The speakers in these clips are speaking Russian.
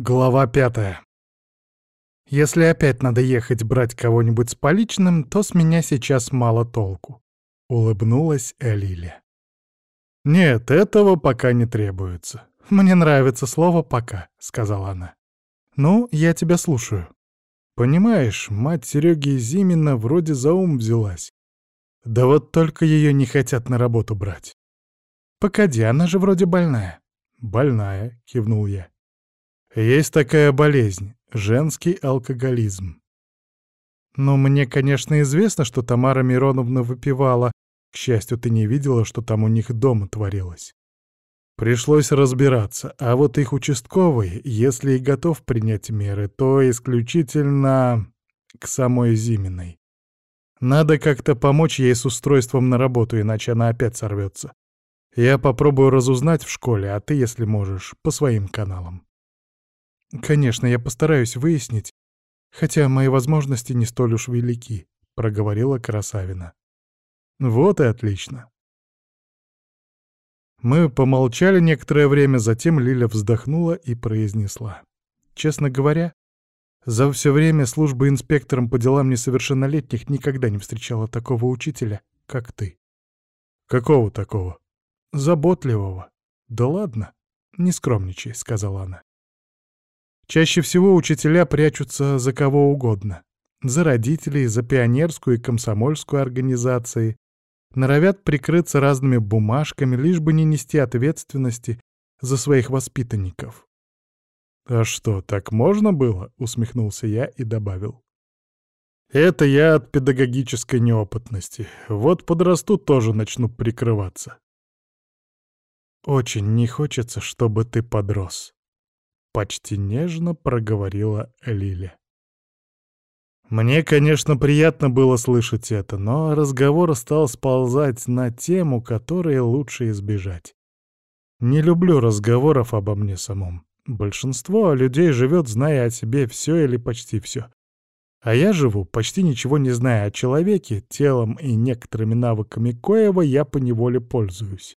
Глава пятая. Если опять надо ехать брать кого-нибудь с поличным, то с меня сейчас мало толку. Улыбнулась Элиля. Нет, этого пока не требуется. Мне нравится слово «пока», — сказала она. Ну, я тебя слушаю. Понимаешь, мать Сереги Зимина вроде за ум взялась. Да вот только ее не хотят на работу брать. Погоди, она же вроде больная. Больная, кивнул я. Есть такая болезнь — женский алкоголизм. Но мне, конечно, известно, что Тамара Мироновна выпивала. К счастью, ты не видела, что там у них дома творилось. Пришлось разбираться, а вот их участковый, если и готов принять меры, то исключительно к самой Зиминой. Надо как-то помочь ей с устройством на работу, иначе она опять сорвется. Я попробую разузнать в школе, а ты, если можешь, по своим каналам. «Конечно, я постараюсь выяснить, хотя мои возможности не столь уж велики», — проговорила Красавина. «Вот и отлично». Мы помолчали некоторое время, затем Лиля вздохнула и произнесла. «Честно говоря, за все время службы инспектором по делам несовершеннолетних никогда не встречала такого учителя, как ты». «Какого такого?» «Заботливого». «Да ладно, не скромничай», — сказала она. Чаще всего учителя прячутся за кого угодно. За родителей, за пионерскую и комсомольскую организации. Норовят прикрыться разными бумажками, лишь бы не нести ответственности за своих воспитанников. «А что, так можно было?» — усмехнулся я и добавил. «Это я от педагогической неопытности. Вот подрасту, тоже начну прикрываться». «Очень не хочется, чтобы ты подрос», почти нежно проговорила Лиля. Мне, конечно, приятно было слышать это, но разговор стал сползать на тему, которой лучше избежать. Не люблю разговоров обо мне самом. Большинство людей живет, зная о себе все или почти все. А я живу, почти ничего не зная о человеке, телом и некоторыми навыками коего я поневоле пользуюсь.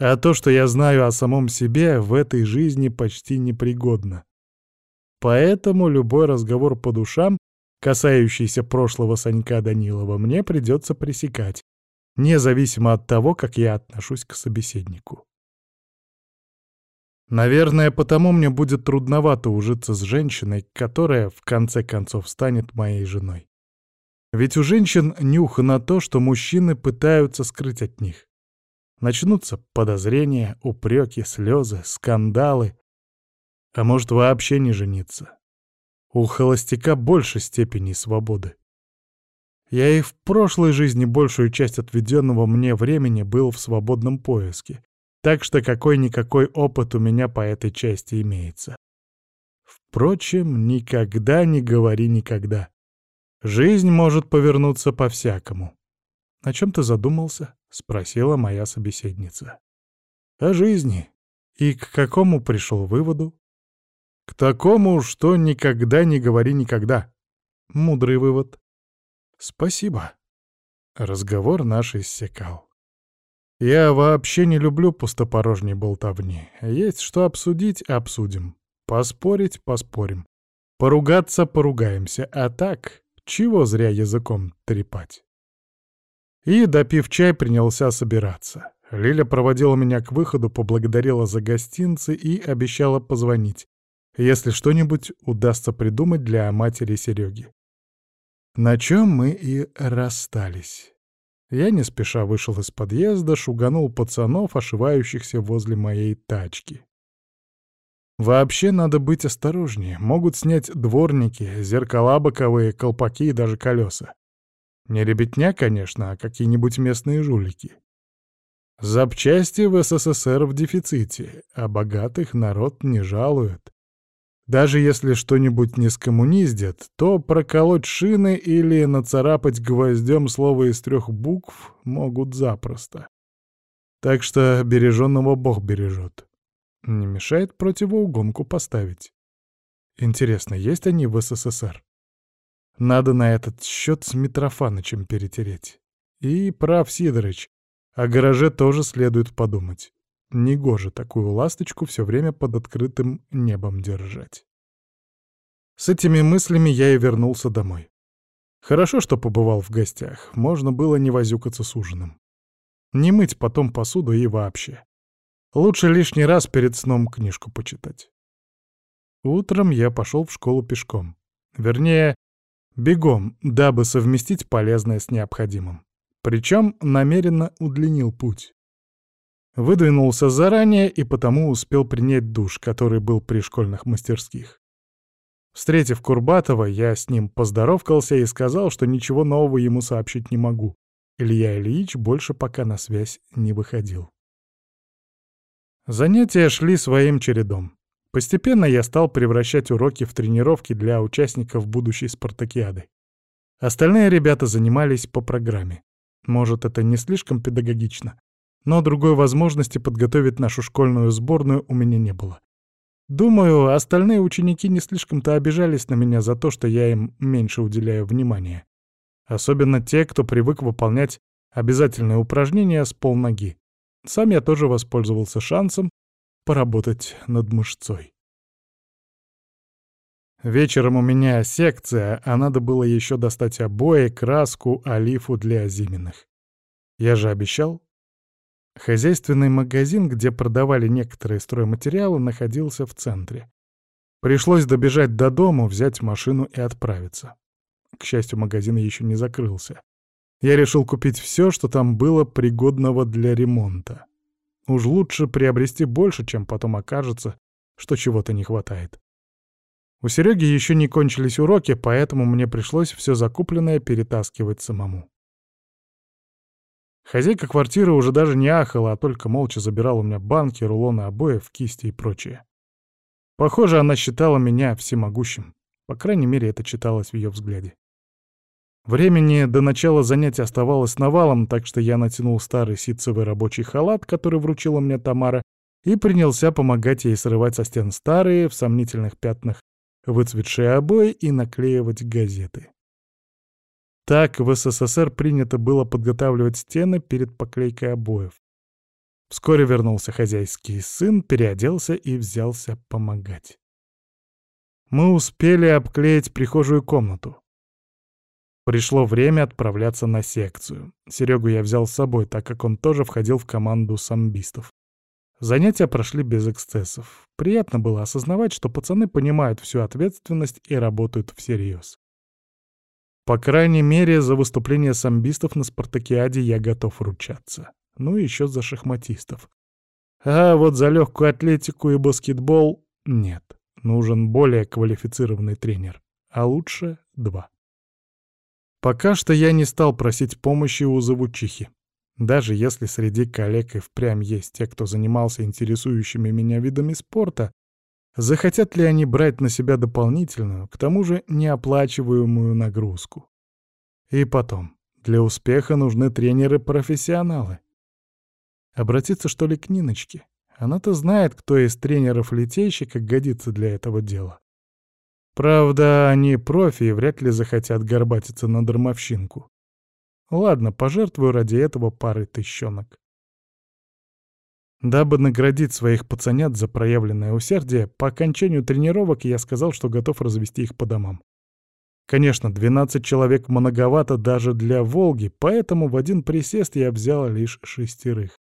А то, что я знаю о самом себе, в этой жизни почти непригодно. Поэтому любой разговор по душам, касающийся прошлого Санька Данилова, мне придется пресекать, независимо от того, как я отношусь к собеседнику. Наверное, потому мне будет трудновато ужиться с женщиной, которая, в конце концов, станет моей женой. Ведь у женщин нюх на то, что мужчины пытаются скрыть от них. Начнутся подозрения, упреки, слезы, скандалы. А может, вообще не жениться. У холостяка больше степени свободы. Я и в прошлой жизни большую часть отведенного мне времени был в свободном поиске, так что какой-никакой опыт у меня по этой части имеется. Впрочем, никогда не говори никогда. Жизнь может повернуться по-всякому. «О чем ты задумался?» — спросила моя собеседница. «О жизни. И к какому пришел выводу?» «К такому, что никогда не говори никогда». Мудрый вывод. «Спасибо». Разговор наш иссякал. Я вообще не люблю пустопорожней болтовни. Есть что обсудить — обсудим. Поспорить — поспорим. Поругаться — поругаемся. А так, чего зря языком трепать? И, допив чай, принялся собираться. Лиля проводила меня к выходу, поблагодарила за гостинцы и обещала позвонить, если что-нибудь удастся придумать для матери Сереги. На чем мы и расстались. Я не спеша вышел из подъезда, шуганул пацанов, ошивающихся возле моей тачки. Вообще надо быть осторожнее. Могут снять дворники, зеркала боковые, колпаки и даже колеса. Не ребятня, конечно, а какие-нибудь местные жулики. Запчасти в СССР в дефиците, а богатых народ не жалует. Даже если что-нибудь не скоммуниздят, то проколоть шины или нацарапать гвоздем слово из трех букв могут запросто. Так что береженного Бог бережет. Не мешает противоугонку поставить. Интересно, есть они в СССР? Надо на этот счет с Митрофанычем перетереть. И прав Сидорыч. О гараже тоже следует подумать. Негоже такую ласточку все время под открытым небом держать. С этими мыслями я и вернулся домой. Хорошо, что побывал в гостях, можно было не возюкаться с ужином. Не мыть потом посуду и вообще. Лучше лишний раз перед сном книжку почитать. Утром я пошел в школу пешком. Вернее, бегом, дабы совместить полезное с необходимым. Причем намеренно удлинил путь. Выдвинулся заранее и потому успел принять душ, который был при школьных мастерских. Встретив Курбатова, я с ним поздоровкался и сказал, что ничего нового ему сообщить не могу. Илья Ильич больше пока на связь не выходил. Занятия шли своим чередом. Постепенно я стал превращать уроки в тренировки для участников будущей спартакиады. Остальные ребята занимались по программе. Может, это не слишком педагогично, но другой возможности подготовить нашу школьную сборную у меня не было. Думаю, остальные ученики не слишком-то обижались на меня за то, что я им меньше уделяю внимания. Особенно те, кто привык выполнять обязательные упражнения с полноги. Сам я тоже воспользовался шансом поработать над мышцой. Вечером у меня секция, а надо было еще достать обои, краску, олифу для Зиминых. Я же обещал. Хозяйственный магазин, где продавали некоторые стройматериалы, находился в центре. Пришлось добежать до дома, взять машину и отправиться. К счастью, магазин еще не закрылся. Я решил купить все, что там было пригодного для ремонта. Уж лучше приобрести больше, чем потом окажется, что чего-то не хватает. У Сереги еще не кончились уроки, поэтому мне пришлось все закупленное перетаскивать самому. Хозяйка квартиры уже даже не ахала, а только молча забирала у меня банки, рулоны обоев, кисти и прочее. Похоже, она считала меня всемогущим. По крайней мере, это читалось в ее взгляде. Времени до начала занятия оставалось навалом, так что я натянул старый ситцевый рабочий халат, который вручила мне Тамара, и принялся помогать ей срывать со стен старые, в сомнительных пятнах, выцветшие обои и наклеивать газеты. Так в СССР принято было подготавливать стены перед поклейкой обоев. Вскоре вернулся хозяйский сын, переоделся и взялся помогать. Мы успели обклеить прихожую комнату. Пришло время отправляться на секцию. Серегу я взял с собой, так как он тоже входил в команду самбистов. Занятия прошли без эксцессов. Приятно было осознавать, что пацаны понимают всю ответственность и работают всерьез. По крайней мере, за выступление самбистов на спартакиаде я готов ручаться. Ну и еще за шахматистов. А вот за легкую атлетику и баскетбол нет. Нужен более квалифицированный тренер. А лучше два. Пока что я не стал просить помощи у завучихи. Даже если среди коллег и впрямь есть те, кто занимался интересующими меня видами спорта, захотят ли они брать на себя дополнительную, к тому же неоплачиваемую нагрузку? И потом, для успеха нужны тренеры-профессионалы. Обратиться, что ли, к Ниночке? Она-то знает, кто из тренеров-литейщика годится для этого дела. Правда, они профи и вряд ли захотят горбатиться на дармовщинку. Ладно, пожертвую ради этого пары тыщенок. Дабы наградить своих пацанят за проявленное усердие, по окончанию тренировок я сказал, что готов развести их по домам. Конечно, 12 человек многовато даже для «Волги», поэтому в один присест я взял лишь шестерых.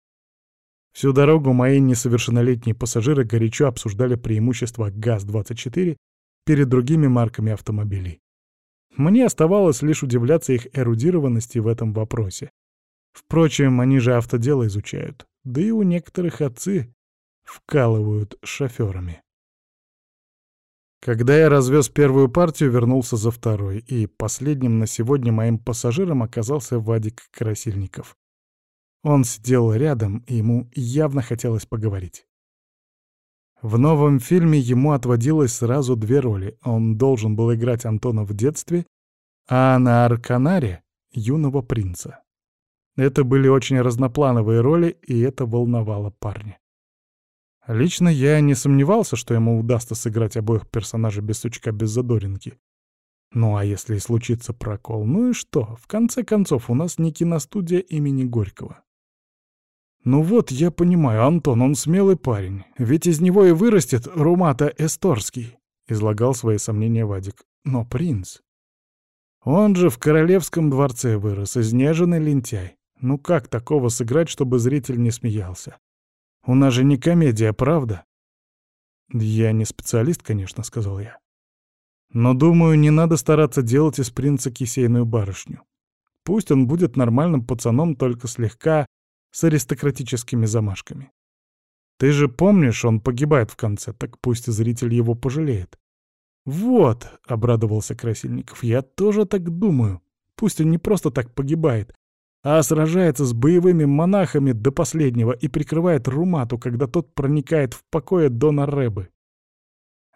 Всю дорогу мои несовершеннолетние пассажиры горячо обсуждали преимущества ГАЗ-24 перед другими марками автомобилей. Мне оставалось лишь удивляться их эрудированности в этом вопросе. Впрочем, они же автодело изучают, да и у некоторых отцы вкалывают шоферами. Когда я развез первую партию, вернулся за второй, и последним на сегодня моим пассажиром оказался Вадик Красильников. Он сидел рядом, и ему явно хотелось поговорить. В новом фильме ему отводилось сразу две роли. Он должен был играть Антона в детстве, а на Арканаре — юного принца. Это были очень разноплановые роли, и это волновало парня. Лично я не сомневался, что ему удастся сыграть обоих персонажей без сучка, без задоринки. Ну а если и случится прокол, ну и что? В конце концов, у нас не киностудия имени Горького. «Ну вот, я понимаю, Антон, он смелый парень. Ведь из него и вырастет Румата Эсторский», — излагал свои сомнения Вадик. «Но принц...» «Он же в королевском дворце вырос, изнеженный лентяй. Ну как такого сыграть, чтобы зритель не смеялся? У нас же не комедия, правда?» «Я не специалист, конечно», — сказал я. «Но, думаю, не надо стараться делать из принца кисейную барышню. Пусть он будет нормальным пацаном, только слегка с аристократическими замашками. Ты же помнишь, он погибает в конце, так пусть зритель его пожалеет. «Вот», — обрадовался Красильников, — «я тоже так думаю. Пусть он не просто так погибает, а сражается с боевыми монахами до последнего и прикрывает Румату, когда тот проникает в покое Дона Рэбы.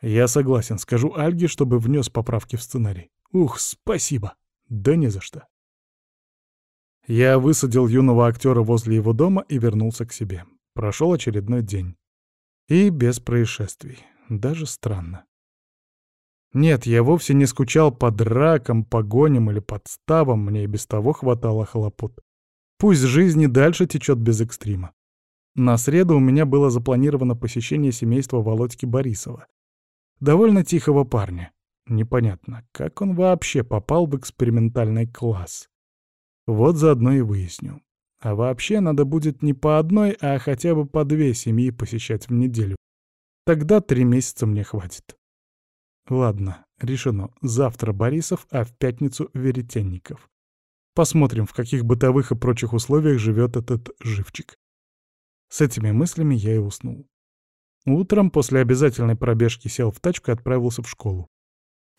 Я согласен, скажу Альге, чтобы внес поправки в сценарий. Ух, спасибо. Да не за что. Я высадил юного актера возле его дома и вернулся к себе. Прошел очередной день. И без происшествий. Даже странно. Нет, я вовсе не скучал по дракам, погоням или подставам, мне и без того хватало хлопот. Пусть жизнь и дальше течет без экстрима. На среду у меня было запланировано посещение семейства Володьки Борисова. Довольно тихого парня. Непонятно, как он вообще попал в экспериментальный класс. Вот заодно и выясню. А вообще надо будет не по одной, а хотя бы по две семьи посещать в неделю. Тогда три месяца мне хватит. Ладно, решено. Завтра Борисов, а в пятницу Веретенников. Посмотрим, в каких бытовых и прочих условиях живет этот живчик. С этими мыслями я и уснул. Утром после обязательной пробежки сел в тачку и отправился в школу.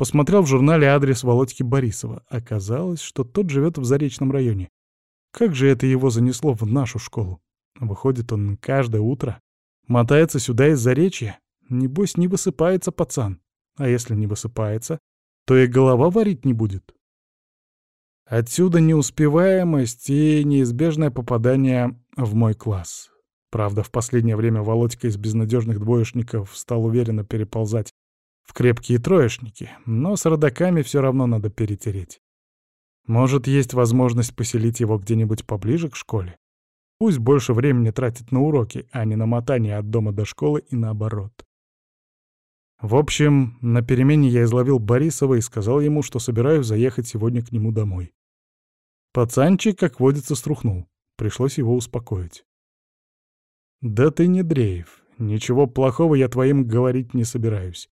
Посмотрел в журнале адрес Володьки Борисова. Оказалось, что тот живет в Заречном районе. Как же это его занесло в нашу школу? Выходит, он каждое утро мотается сюда из Заречья? Небось, не высыпается пацан. А если не высыпается, то и голова варить не будет. Отсюда неуспеваемость и неизбежное попадание в мой класс. Правда, в последнее время Володька из безнадежных двоечников стал уверенно переползать в крепкие троечники, но с родаками все равно надо перетереть. Может, есть возможность поселить его где-нибудь поближе к школе? Пусть больше времени тратит на уроки, а не на мотание от дома до школы и наоборот. В общем, на перемене я изловил Борисова и сказал ему, что собираюсь заехать сегодня к нему домой. Пацанчик, как водится, струхнул. Пришлось его успокоить. «Да ты не дрейф. Ничего плохого я твоим говорить не собираюсь.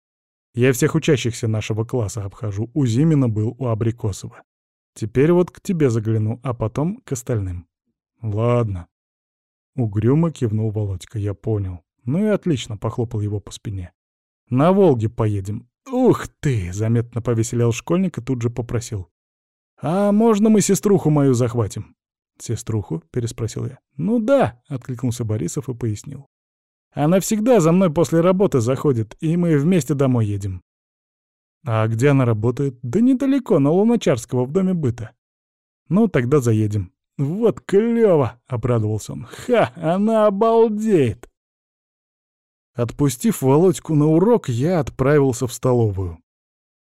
Я всех учащихся нашего класса обхожу. У Зимина был, у Абрикосова. Теперь вот к тебе загляну, а потом к остальным». «Ладно». Угрюмо кивнул Володька, я понял. Ну и отлично, похлопал его по спине. На Волге поедем. Ух ты!» — заметно повеселел школьник и тут же попросил. «А можно мы сеструху мою захватим?» «Сеструху?» — переспросил я. «Ну да», — откликнулся Борисов и пояснил. «Она всегда за мной после работы заходит, и мы вместе домой едем». «А где она работает?» «Да недалеко, на Луначарского, в доме быта». «Ну, тогда заедем». «Вот клёво!» — обрадовался он. «Ха! Она обалдеет!» Отпустив Володьку на урок, я отправился в столовую.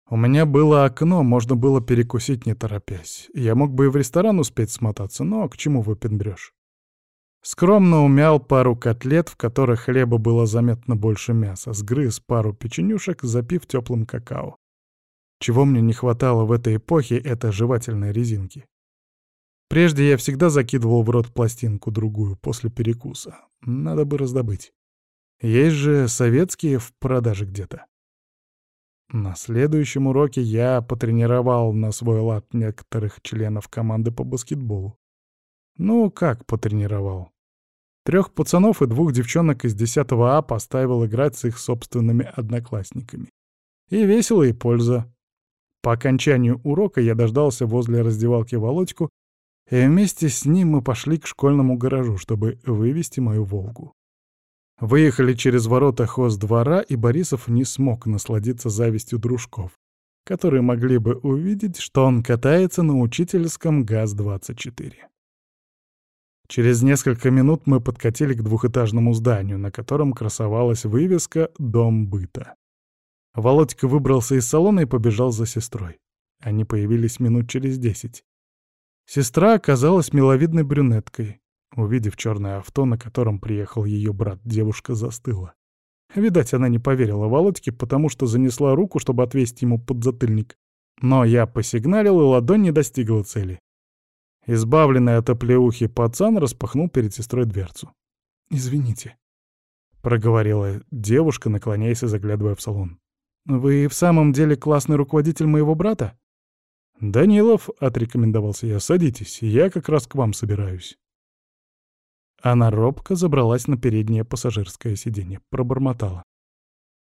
У меня было окно, можно было перекусить не торопясь. Я мог бы и в ресторан успеть смотаться, но к чему выпендрёшь? Скромно умял пару котлет, в которых хлеба было заметно больше мяса, сгрыз пару печенюшек, запив теплым какао. Чего мне не хватало в этой эпохе, это жевательной резинки. Прежде я всегда закидывал в рот пластинку-другую после перекуса. Надо бы раздобыть. Есть же советские в продаже где-то. На следующем уроке я потренировал на свой лад некоторых членов команды по баскетболу. Ну, как потренировал? Трех пацанов и двух девчонок из 10 А поставил играть с их собственными одноклассниками. И весело, и польза. По окончанию урока я дождался возле раздевалки Володьку, и вместе с ним мы пошли к школьному гаражу, чтобы вывести мою «Волгу». Выехали через ворота хоздвора, и Борисов не смог насладиться завистью дружков, которые могли бы увидеть, что он катается на учительском ГАЗ-24. Через несколько минут мы подкатили к двухэтажному зданию, на котором красовалась вывеска «Дом быта». Володька выбрался из салона и побежал за сестрой. Они появились минут через десять. Сестра оказалась миловидной брюнеткой. Увидев черное авто, на котором приехал ее брат, девушка застыла. Видать, она не поверила Володьке, потому что занесла руку, чтобы отвесить ему подзатыльник. Но я посигналил, и ладонь не достигла цели. Избавленный от оплеухи пацан распахнул перед сестрой дверцу. «Извините», — проговорила девушка, наклоняясь и заглядывая в салон. «Вы в самом деле классный руководитель моего брата?» «Данилов», — отрекомендовался я, — «садитесь, я как раз к вам собираюсь». Она робко забралась на переднее пассажирское сиденье, пробормотала.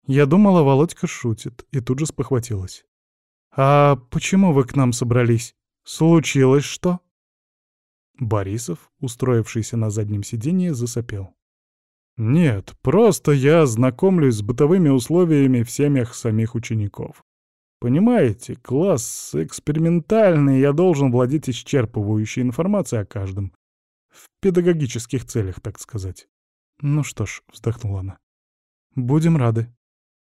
Я думала, Володька шутит, и тут же спохватилась. «А почему вы к нам собрались? Случилось что?» Борисов, устроившийся на заднем сиденье, засопел. «Нет, просто я знакомлюсь с бытовыми условиями в семьях самих учеников. Понимаете, класс экспериментальный, я должен владеть исчерпывающей информацией о каждом. В педагогических целях, так сказать. Ну что ж, вздохнула она. Будем рады.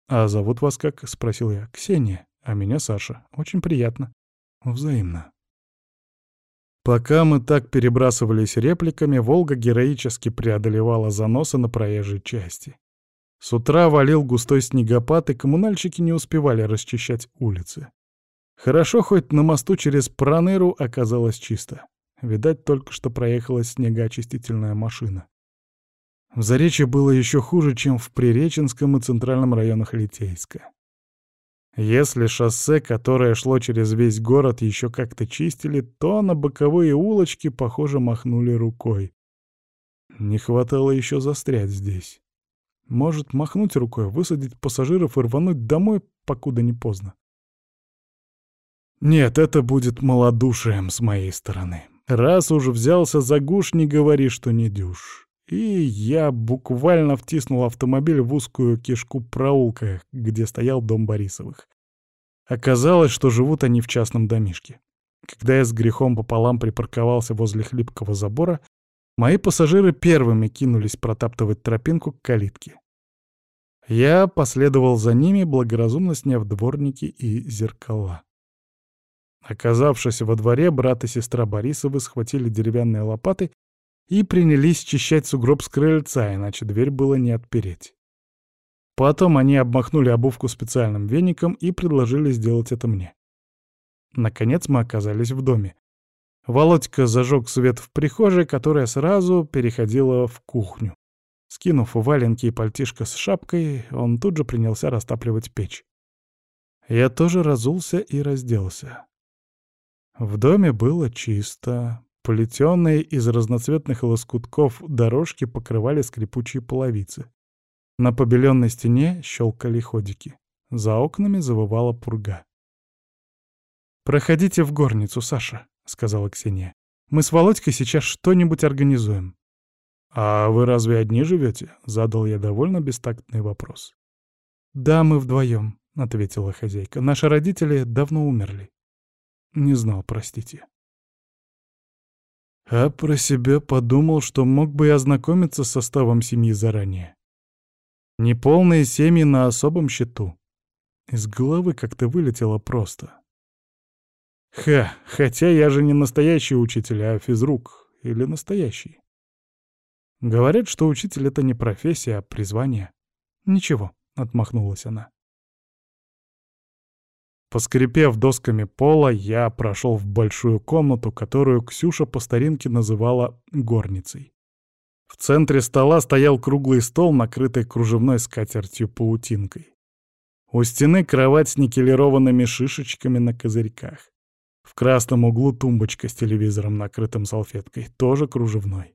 А зовут вас как? Спросил я. Ксения, а меня Саша. Очень приятно. Взаимно. Пока мы так перебрасывались репликами, «Волга» героически преодолевала заносы на проезжей части. С утра валил густой снегопад, и коммунальщики не успевали расчищать улицы. Хорошо, хоть на мосту через Проныру оказалось чисто. Видать, только что проехала снегоочистительная машина. В Заречье было еще хуже, чем в Приреченском и центральном районах Литейска. Если шоссе, которое шло через весь город, еще как-то чистили, то на боковые улочки, похоже, махнули рукой. Не хватало еще застрять здесь. Может, махнуть рукой, высадить пассажиров и рвануть домой, покуда не поздно. Нет, это будет малодушием с моей стороны. Раз уж взялся за гуш, не говори, что не дюш. И я буквально втиснул автомобиль в узкую кишку проулка, где стоял дом Борисовых. Оказалось, что живут они в частном домишке. Когда я с грехом пополам припарковался возле хлипкого забора, мои пассажиры первыми кинулись протаптывать тропинку к калитке. Я последовал за ними, благоразумно сняв дворники и зеркала. Оказавшись во дворе, брат и сестра Борисовы схватили деревянные лопаты и принялись чищать сугроб с крыльца, иначе дверь было не отпереть. Потом они обмахнули обувку специальным веником и предложили сделать это мне. Наконец мы оказались в доме. Володька зажег свет в прихожей, которая сразу переходила в кухню. Скинув валенки и пальтишко с шапкой, он тут же принялся растапливать печь. Я тоже разулся и разделся. В доме было чисто. Плетеные из разноцветных лоскутков дорожки покрывали скрипучие половицы. На побеленной стене щелкали ходики. За окнами завывала пурга. «Проходите в горницу, Саша», — сказала Ксения. «Мы с Володькой сейчас что-нибудь организуем». «А вы разве одни живете?» — задал я довольно бестактный вопрос. «Да, мы вдвоем», — ответила хозяйка. «Наши родители давно умерли». Не знал, простите. А про себя подумал, что мог бы и ознакомиться с составом семьи заранее. Неполные семьи на особом счету. Из головы как-то вылетело просто. Ха, хотя я же не настоящий учитель, а физрук. Или настоящий. Говорят, что учитель — это не профессия, а призвание. Ничего, — отмахнулась она. Поскрипев досками пола, я прошел в большую комнату, которую Ксюша по старинке называла горницей. В центре стола стоял круглый стол, накрытый кружевной скатертью-паутинкой. У стены кровать с никелированными шишечками на козырьках. В красном углу тумбочка с телевизором, накрытым салфеткой, тоже кружевной.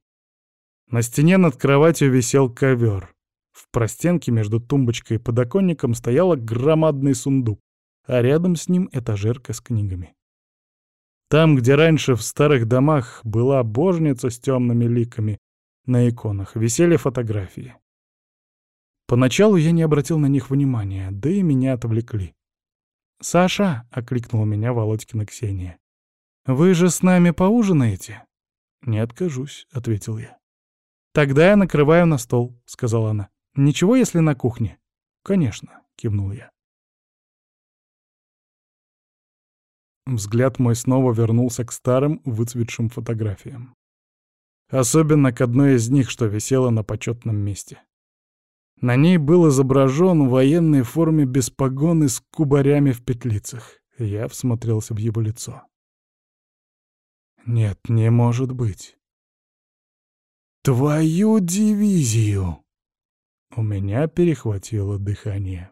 На стене над кроватью висел ковер. В простенке между тумбочкой и подоконником стоял громадный сундук а рядом с ним этажерка с книгами. Там, где раньше в старых домах была божница с темными ликами, на иконах висели фотографии. Поначалу я не обратил на них внимания, да и меня отвлекли. «Саша!» — окликнула меня Володькина Ксения. «Вы же с нами поужинаете?» «Не откажусь», — ответил я. «Тогда я накрываю на стол», — сказала она. «Ничего, если на кухне?» «Конечно», — кивнул я. Взгляд мой снова вернулся к старым выцветшим фотографиям. Особенно к одной из них, что висела на почетном месте. На ней был изображен в военной форме без погоны с кубарями в петлицах. Я всмотрелся в его лицо. Нет, не может быть. Твою дивизию! У меня перехватило дыхание.